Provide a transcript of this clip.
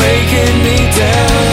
breaking me down.